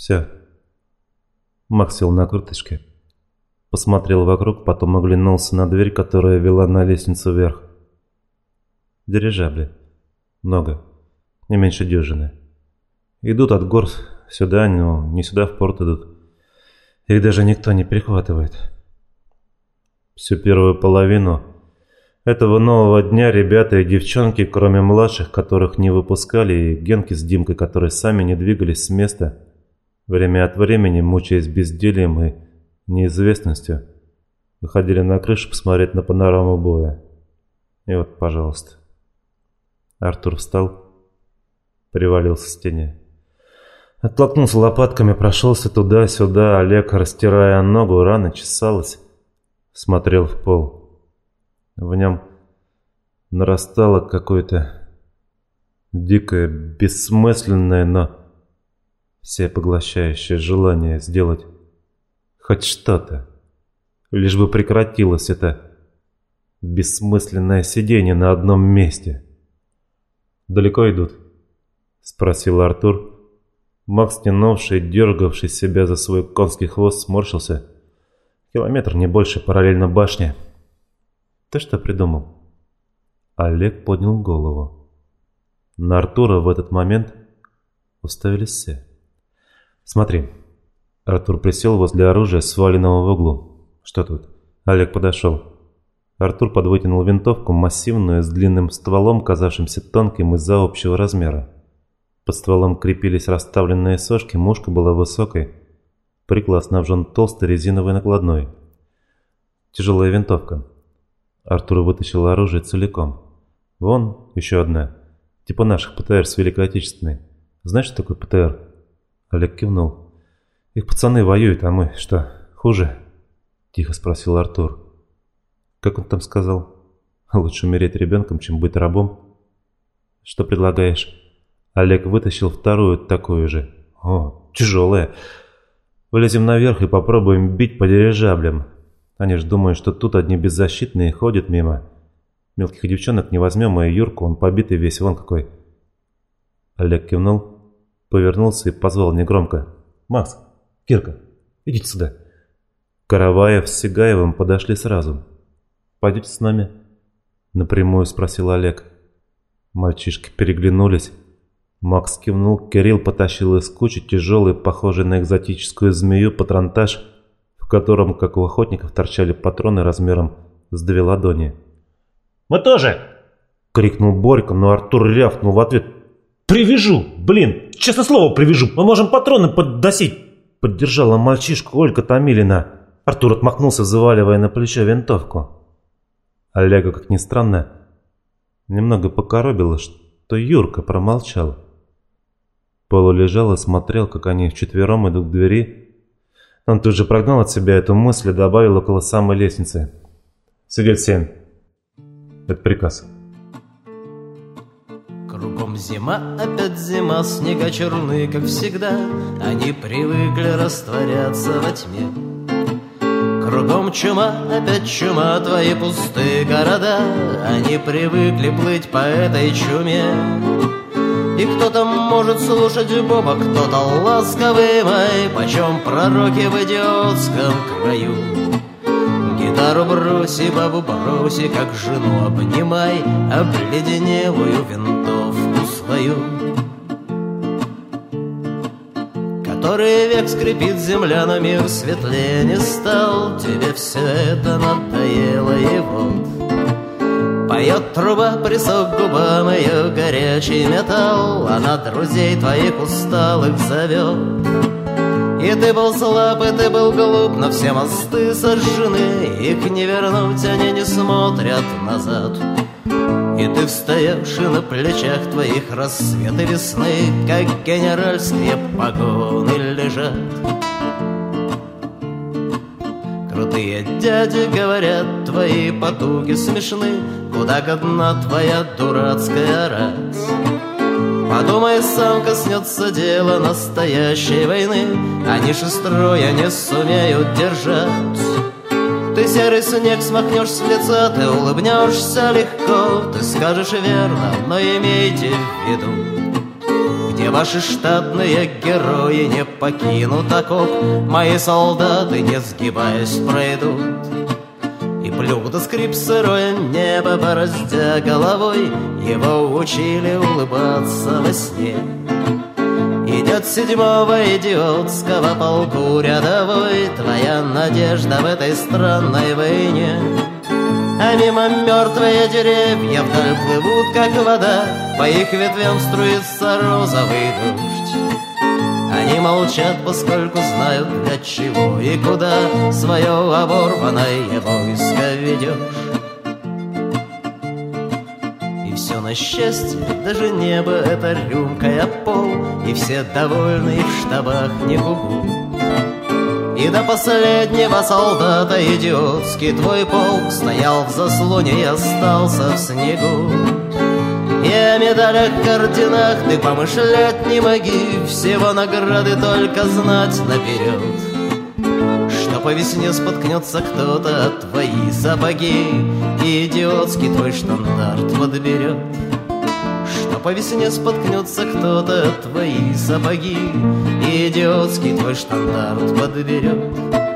Все. Макс сел на курточке. Посмотрел вокруг, потом оглянулся на дверь, которая вела на лестницу вверх. Дирижабли. Много. Не меньше дюжины. Идут от гор сюда, но не сюда в порт идут. Их даже никто не перехватывает. Всю первую половину этого нового дня ребята и девчонки, кроме младших, которых не выпускали, и Генки с Димкой, которые сами не двигались с места, время от времени, мучаясь бездельем и неизвестностью, выходили на крышу посмотреть на панораму боя. И вот, пожалуйста. Артур встал, привалился к стене. Оттолкнулся лопатками, прошелся туда-сюда, Олег, растирая ногу, рана чесалась, смотрел в пол. В нем нарастало какое-то дикое, бессмысленное, но всепоглощающее желание сделать хоть что-то, лишь бы прекратилось это бессмысленное сидение на одном месте. «Далеко идут?» — спросил Артур. Макс, тянувший, дергавший себя за свой конский хвост, сморщился. «Километр, не больше, параллельно башне». «Ты что придумал?» Олег поднял голову. На Артура в этот момент уставились все. «Смотри». Артур присел возле оружия, сваленного в углу. «Что тут?» Олег подошел. Артур подвытянул винтовку, массивную, с длинным стволом, казавшимся тонким из-за общего размера. Под стволом крепились расставленные сошки, мушка была высокой. Приклад снабжен толстой резиновой накладной. Тяжелая винтовка. Артур вытащил оружие целиком. Вон, еще одна. Типа наших ПТР с Великой Отечественной. Знаешь, что такое ПТР? Олег кивнул. Их пацаны воюют, а мы что, хуже? Тихо спросил Артур. Как он там сказал? Лучше умереть ребенком, чем быть рабом. Что предлагаешь? Олег вытащил вторую такую же. О, тяжелая. Вылезем наверх и попробуем бить по дирижаблям. Они ж думают, что тут одни беззащитные ходят мимо. Мелких девчонок не возьмем, а Юрку, он побитый весь, вон какой. Олег кивнул, повернулся и позвал негромко. «Макс, Кирка, идите сюда». Караваев с Сигаевым подошли сразу. «Пойдете с нами?» Напрямую спросил Олег. Мальчишки переглянулись. Макс кивнул, Кирилл потащил из кучи тяжелый, похожий на экзотическую змею, патронтаж – котором, как у охотников, торчали патроны размером с две ладони. «Мы тоже!» — крикнул Борька, но Артур рявкнул в ответ. «Привяжу! Блин, честное слово, привяжу! Мы можем патроны поддосить!» Поддержала мальчишку Ольга Томилина. Артур отмахнулся, заваливая на плечо винтовку. Олега, как ни странно, немного покоробило, что Юрка промолчал. Полу лежал и смотрел, как они вчетвером идут к двери, он тут же прогнал от себя эту мысль и добавил около самой лестницы. «Сидеть семь». Это приказ. Зима, опять зима, снега черны, как всегда. Они привыкли растворяться во тьме. Кругом чума, опять чума, твои пустые города. Они привыкли плыть по этой чуме. И кто-то может слушать Боба, кто-то ласковый май, Почем пророки в идиотском краю. Гитару броси, бабу броси, как жену обнимай, Обледенелую винтовку свою. Который век скрипит земля, но мир светлее не стал, Тебе все это надоело и вот Поет труба, присох губам ее горячий металл Она друзей твоих усталых зовет И ты был слаб, и ты был глуп, но все мосты сожжены Их не вернуть, они не смотрят назад и ты и на плечах твоих рассветы весны, Как генеральские погоны лежат. Крутые дяди говорят, твои потуги смешны, Куда одна твоя дурацкая раз. Подумай, сам коснется дела настоящей войны, Они шестроя не сумеют держать. Ты серый снег смахнешь с лица, ты улыбнешься легко, Ты скажешь верно, но имейте в виду, Где ваши штатные герои не покинут окоп. Мои солдаты, не сгибаясь, пройдут. И плюх до скрип сырое небо, бороздя головой. Его учили улыбаться во сне. Идет седьмого идиотского полку рядовой Надежда в этой странной войне. А мимо мертвые деревья вдаль плывут, как вода. По их ветвям струится розовый дождь. Они молчат, поскольку знают для чего и куда Свое оборванное войско ведешь И все на счастье, даже небо — это рюмка, а пол И все довольны, в штабах не гугу и до последнего солдата идиотский твой полк Стоял в заслоне и остался в снегу. И о медалях, орденах ты помышлять не моги Всего награды только знать наперед. Что по весне споткнется кто-то от твои сапоги И идиотский твой штандарт подберет по весне споткнется кто-то твои сапоги. И идиотский твой штандарт подберет